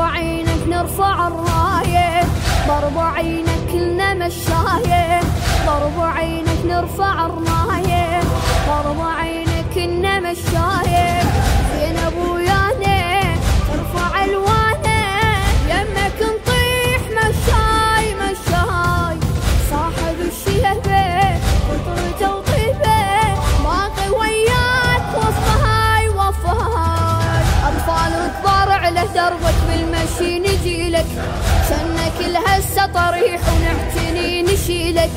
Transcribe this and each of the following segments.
عينك نرفع الراية ضرب عينك كلنا مشاية. ضرب عينك نرفع الراية ضرب عينك كلنا مشاية. بالمشي نجيلك شنك الهسة طريح ونعتني نشيلك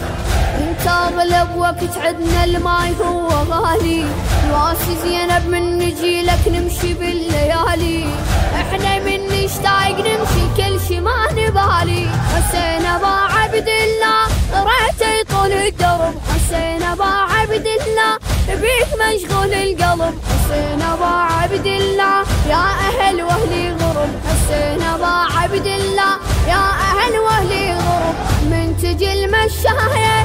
انت اغلب وقت عدنا الماي هو غالي. واسي زينب من نجيلك نمشي بالليالي. إحنا من نشتاق نمشي كل شي ما نبالي. حسين ابا عبد الله ريته يطول الدرب حسين ابا عبد الله بيك مشغول القلب. حسين ابا عبد الله يا أهل عبد الله يا أهل واهلي غرب من تجي المشاية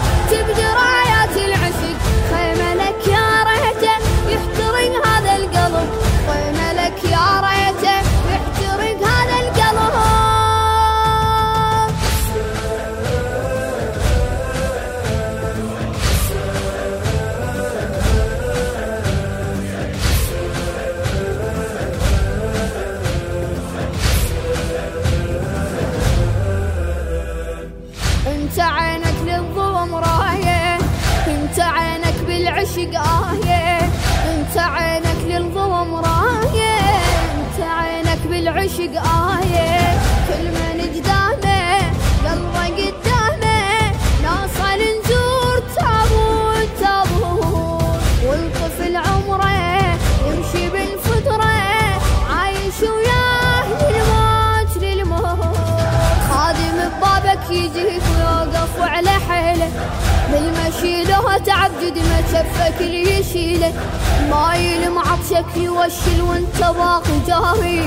انت عينك للظلم راية انت عينك بالعشق آية. انت عينك للظلم راية انت عينك بالعشق آية. كل من قدامه قلبه قدامه نوصل نزور تابوت تابوت. والطفل عمره يمشي بالفطره عايش وياه للموت للموت. خادم ببابك يجيك ويوقف على حيله بالمشي له تعب جد ما شفك اللي يشيله مايل معطشك يوشل وانت باقي جاهي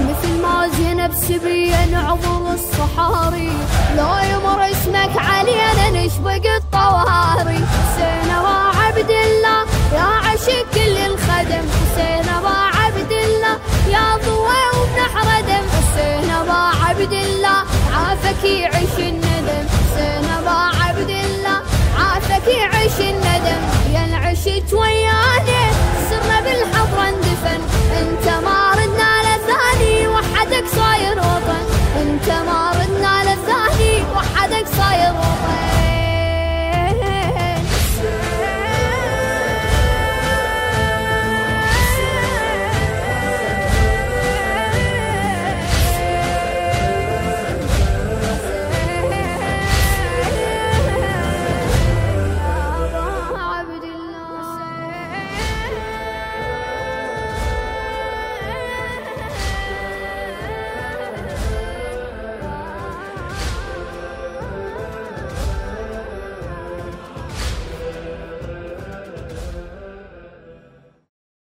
مثل ما زينب سبية نعبر الصحاري. لو يمر اسمك علينا نشبق الطواري. حسين يعيش الندم العشت ويانا